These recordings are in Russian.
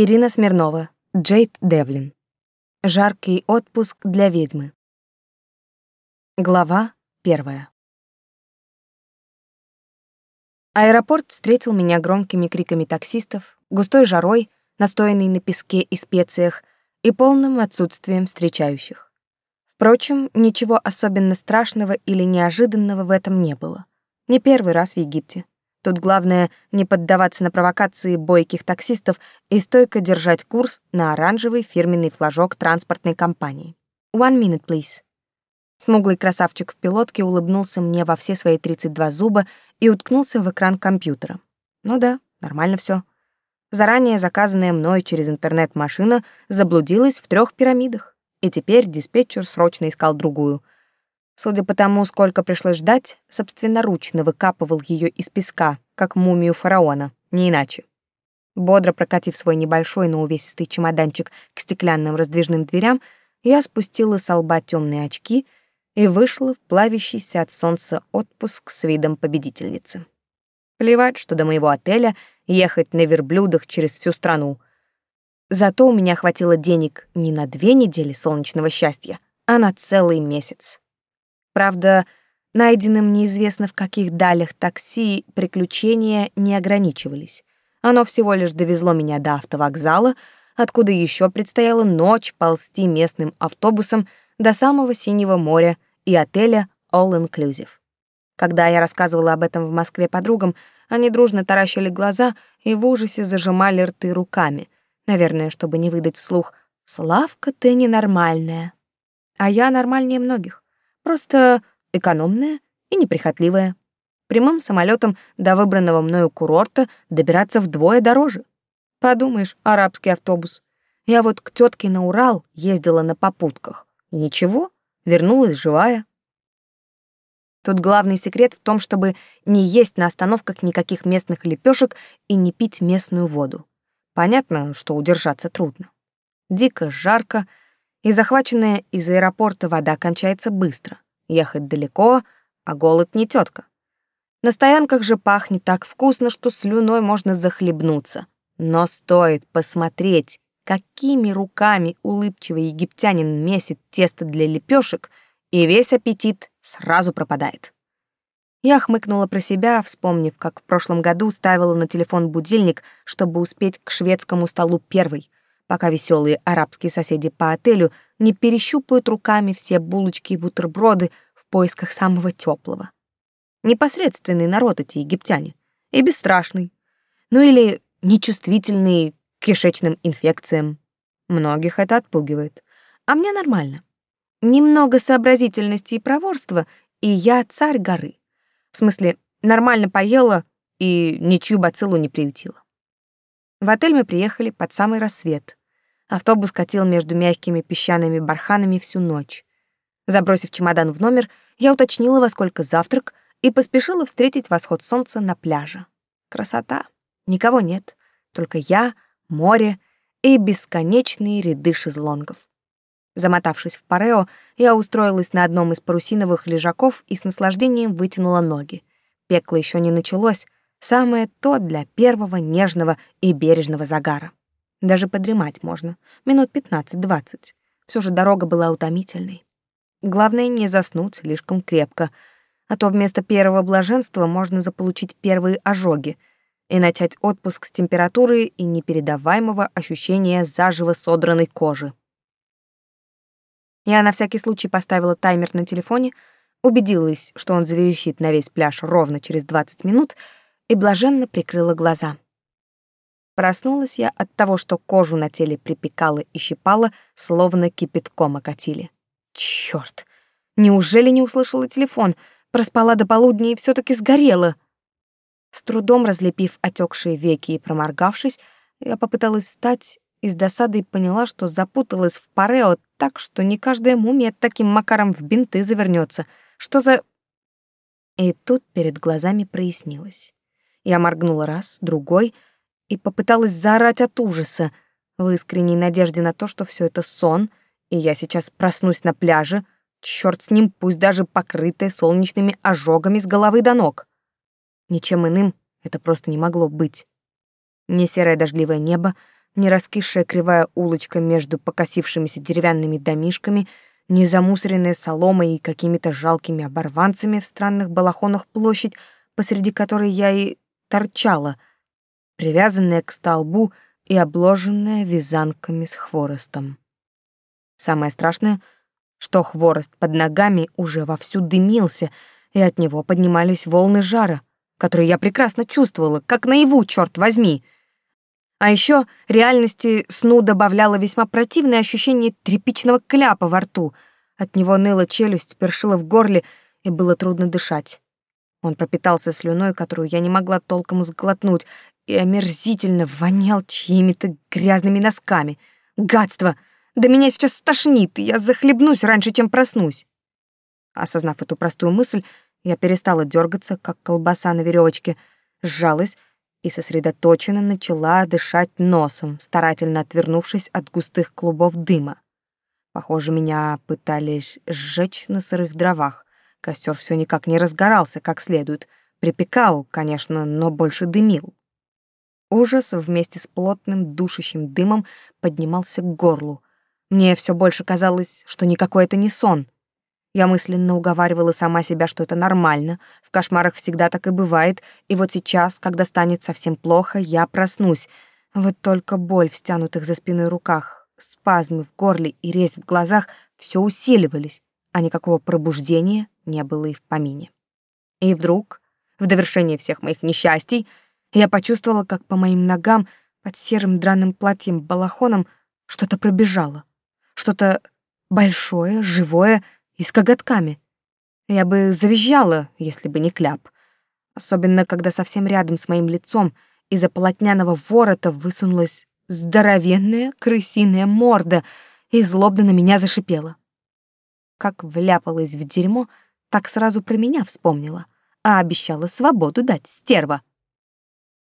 Ирина Смирнова, Джейд Девлин. Жаркий отпуск для ведьмы. Глава первая. Аэропорт встретил меня громкими криками таксистов, густой жарой, настоянной на песке и специях, и полным отсутствием встречающих. Впрочем, ничего особенно страшного или неожиданного в этом не было. Не первый раз в Египте. Тут главное не поддаваться на провокации бойких таксистов и стойко держать курс на оранжевый фирменный флажок транспортной компании. One minute, please. Смуглый красавчик в пилотке улыбнулся мне во все свои 32 зуба и уткнулся в экран компьютера. Ну да, нормально все. Заранее заказанная мной через интернет машина заблудилась в трех пирамидах, и теперь диспетчер срочно искал другую — Судя по тому, сколько пришлось ждать, собственноручно выкапывал ее из песка, как мумию фараона, не иначе. Бодро прокатив свой небольшой, но увесистый чемоданчик к стеклянным раздвижным дверям, я спустила с лба темные очки и вышла в плавящийся от солнца отпуск с видом победительницы. Плевать, что до моего отеля ехать на верблюдах через всю страну. Зато у меня хватило денег не на две недели солнечного счастья, а на целый месяц. Правда, найденным неизвестно в каких далях такси приключения не ограничивались. Оно всего лишь довезло меня до автовокзала, откуда еще предстояла ночь ползти местным автобусом до самого Синего моря и отеля All Inclusive. Когда я рассказывала об этом в Москве подругам, они дружно таращили глаза и в ужасе зажимали рты руками, наверное, чтобы не выдать вслух «Славка, ты ненормальная». А я нормальнее многих. Просто экономная и неприхотливая. Прямым самолетом до выбранного мною курорта добираться вдвое дороже. Подумаешь, арабский автобус. Я вот к тетке на Урал ездила на попутках. И ничего, вернулась живая. Тут главный секрет в том, чтобы не есть на остановках никаких местных лепешек и не пить местную воду. Понятно, что удержаться трудно. Дико жарко, и захваченная из аэропорта вода кончается быстро. Ехать далеко, а голод не тетка. На стоянках же пахнет так вкусно, что слюной можно захлебнуться. Но стоит посмотреть, какими руками улыбчивый египтянин месит тесто для лепешек, и весь аппетит сразу пропадает. Я хмыкнула про себя, вспомнив, как в прошлом году ставила на телефон будильник, чтобы успеть к шведскому столу первой — пока веселые арабские соседи по отелю не перещупают руками все булочки и бутерброды в поисках самого теплого. Непосредственный народ эти египтяне. И бесстрашный. Ну или нечувствительный к кишечным инфекциям. Многих это отпугивает. А мне нормально. Немного сообразительности и проворства, и я царь горы. В смысле, нормально поела и ничью бациллу не приютила. В отель мы приехали под самый рассвет. Автобус катил между мягкими песчаными барханами всю ночь. Забросив чемодан в номер, я уточнила, во сколько завтрак, и поспешила встретить восход солнца на пляже. Красота. Никого нет. Только я, море и бесконечные ряды шезлонгов. Замотавшись в парео, я устроилась на одном из парусиновых лежаков и с наслаждением вытянула ноги. Пекло еще не началось, самое то для первого нежного и бережного загара. Даже подремать можно. Минут 15-20. Все же дорога была утомительной. Главное не заснуть слишком крепко, а то вместо первого блаженства можно заполучить первые ожоги и начать отпуск с температуры и непередаваемого ощущения заживо содранной кожи. Я на всякий случай поставила таймер на телефоне, убедилась, что он заверещит на весь пляж ровно через 20 минут и блаженно прикрыла глаза. Проснулась я от того, что кожу на теле припекало и щипало, словно кипятком окатили. Чёрт! Неужели не услышала телефон? Проспала до полудня и все таки сгорела. С трудом разлепив отекшие веки и проморгавшись, я попыталась встать и с досадой поняла, что запуталась в парео так, что не каждая мумия таким макаром в бинты завернется. Что за... И тут перед глазами прояснилось. Я моргнула раз, другой — и попыталась заорать от ужаса, в искренней надежде на то, что все это сон, и я сейчас проснусь на пляже, черт с ним, пусть даже покрытая солнечными ожогами с головы до ног. Ничем иным это просто не могло быть. Не серое дождливое небо, ни раскисшая кривая улочка между покосившимися деревянными домишками, ни замусоренная соломой и какими-то жалкими оборванцами в странных балахонах площадь, посреди которой я и торчала, привязанная к столбу и обложенная вязанками с хворостом. Самое страшное, что хворост под ногами уже вовсю дымился, и от него поднимались волны жара, которые я прекрасно чувствовала, как наяву, черт возьми — а еще реальности сну добавляло весьма противное ощущение тряпичного кляпа во рту. От него ныла челюсть, першила в горле, и было трудно дышать. Он пропитался слюной, которую я не могла толком сглотнуть, и омерзительно вонял чьими-то грязными носками. Гадство! Да меня сейчас стошнит, я захлебнусь раньше, чем проснусь. Осознав эту простую мысль, я перестала дергаться, как колбаса на веревочке, сжалась и сосредоточенно начала дышать носом, старательно отвернувшись от густых клубов дыма. Похоже, меня пытались сжечь на сырых дровах. Костер все никак не разгорался как следует. Припекал, конечно, но больше дымил. Ужас вместе с плотным душащим дымом поднимался к горлу. Мне все больше казалось, что никакой это не сон — я мысленно уговаривала сама себя, что это нормально. В кошмарах всегда так и бывает. И вот сейчас, когда станет совсем плохо, я проснусь. Вот только боль в стянутых за спиной руках, спазмы в горле и резь в глазах все усиливались, а никакого пробуждения не было и в помине. И вдруг, в довершение всех моих несчастий, я почувствовала, как по моим ногам под серым драным платьем-балахоном что-то пробежало. Что-то большое, живое, и с коготками. Я бы завизжала, если бы не кляп. Особенно, когда совсем рядом с моим лицом из-за полотняного ворота высунулась здоровенная крысиная морда и злобно на меня зашипела. Как вляпалась в дерьмо, так сразу про меня вспомнила, а обещала свободу дать, стерва.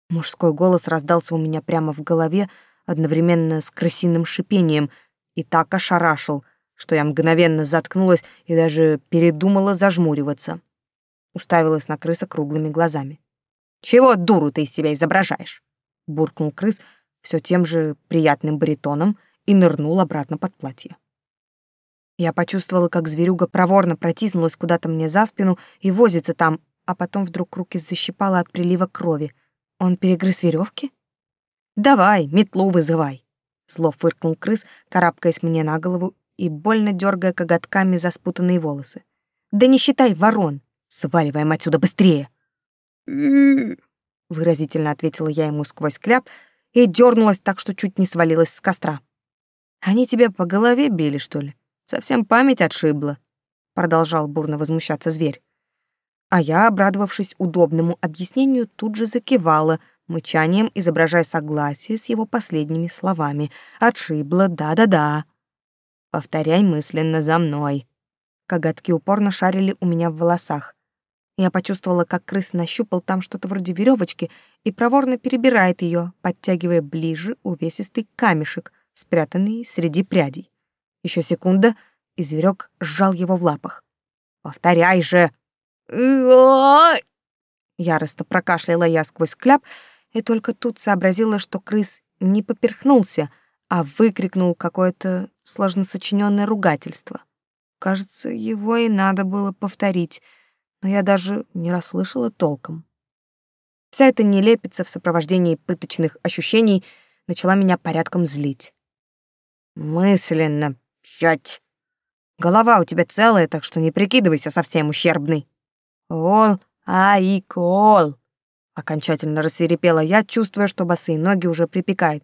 Мужской голос раздался у меня прямо в голове одновременно с крысиным шипением и так ошарашил — что я мгновенно заткнулась и даже передумала зажмуриваться. Уставилась на крыса круглыми глазами. «Чего дуру ты из себя изображаешь?» буркнул крыс все тем же приятным баритоном и нырнул обратно под платье. Я почувствовала, как зверюга проворно протиснулась куда-то мне за спину и возится там, а потом вдруг руки защипала от прилива крови. Он перегрыз веревки? «Давай, метлу вызывай!» Зло фыркнул крыс, карабкаясь мне на голову и больно дергая коготками за спутанные волосы. «Да не считай ворон! Сваливаем отсюда быстрее!» выразительно ответила я ему сквозь кляп и дернулась так, что чуть не свалилась с костра. «Они тебя по голове били, что ли? Совсем память отшибла», — продолжал бурно возмущаться зверь. А я, обрадовавшись удобному объяснению, тут же закивала, мычанием изображая согласие с его последними словами. «Отшибла, да-да-да». Повторяй мысленно за мной. Коготки упорно шарили у меня в волосах. Я почувствовала, как крыс нащупал там что-то вроде веревочки и проворно перебирает ее, подтягивая ближе увесистый камешек, спрятанный среди прядей. Еще секунда, и зверек сжал его в лапах. «Повторяй же!» Яростно прокашляла я сквозь кляп, и только тут сообразила, что крыс не поперхнулся — а выкрикнул какое-то сложно сочиненное ругательство. Кажется, его и надо было повторить, но я даже не расслышала толком. Вся эта нелепица в сопровождении пыточных ощущений начала меня порядком злить. Мысленно, пять. Голова у тебя целая, так что не прикидывайся совсем ущербный. Ол, ай, кол. Окончательно рассверепела я, чувствуя, что босые ноги уже припекают.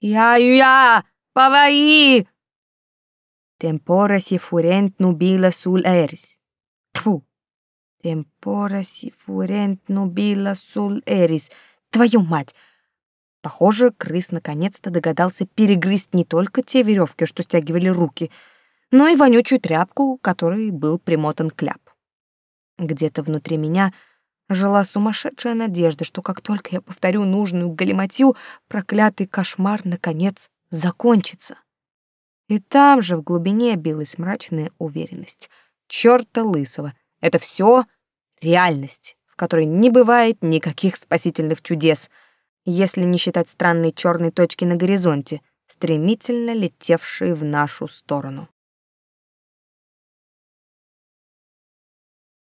«Я-я! Паваи!» Tempora si furent nubila sul eris. Тьфу! Темпора си фурент нубила сул эрис. Твою мать! Похоже, крыс наконец-то догадался перегрызть не только те веревки, что стягивали руки, но и вонючую тряпку, которой был примотан кляп. Где-то внутри меня жила сумасшедшая надежда, что как только я повторю нужную галиматью, проклятый кошмар, наконец, закончится. И там же в глубине билась мрачная уверенность. Чёрта лысого, это все реальность, в которой не бывает никаких спасительных чудес. если не считать странной черной точки на горизонте, стремительно летевшей в нашу сторону.